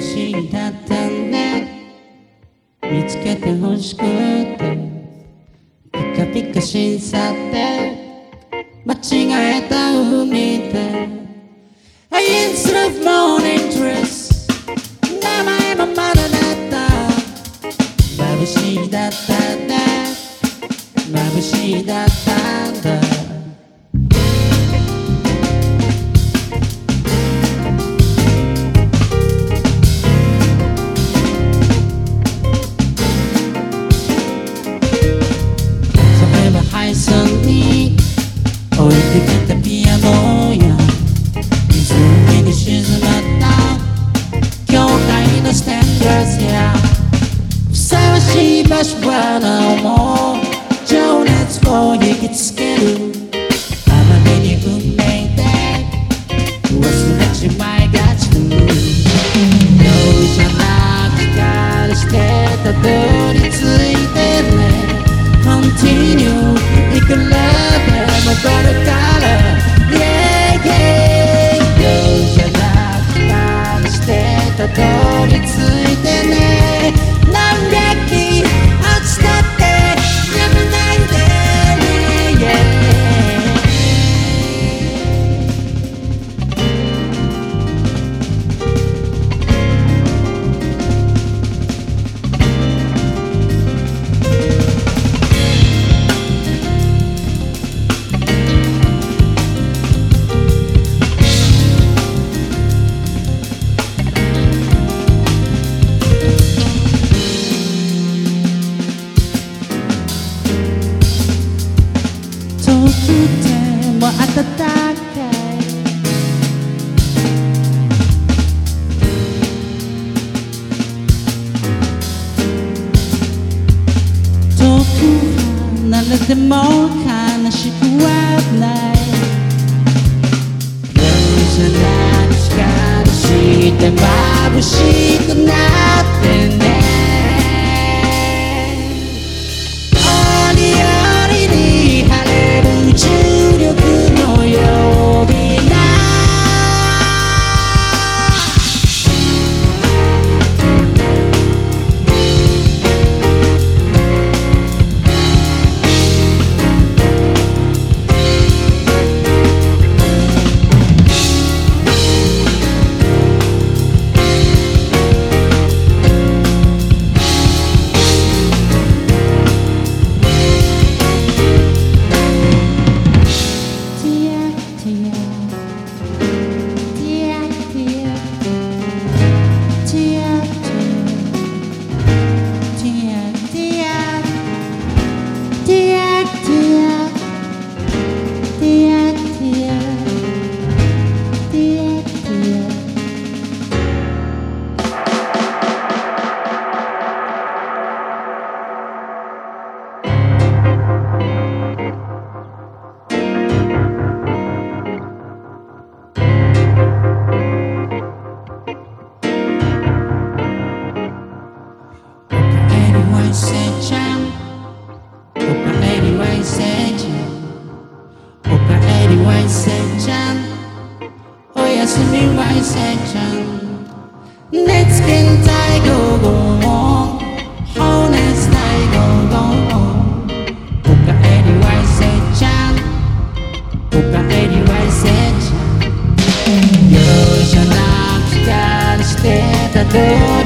眩しいだったね。見つけて欲しくて。ピカピカしさって。間違えた海で。I instead of morning dress 名しい場所はなおも情熱ても暖かい遠く離れても悲しくはない夜じゃなく光して眩しくなってねちゃんおやすみわいせちゃん寝つけたい午後も放熱たい午後もおかえりわいせちゃんおかえりわいせちゃん容赦なくたりしてたと。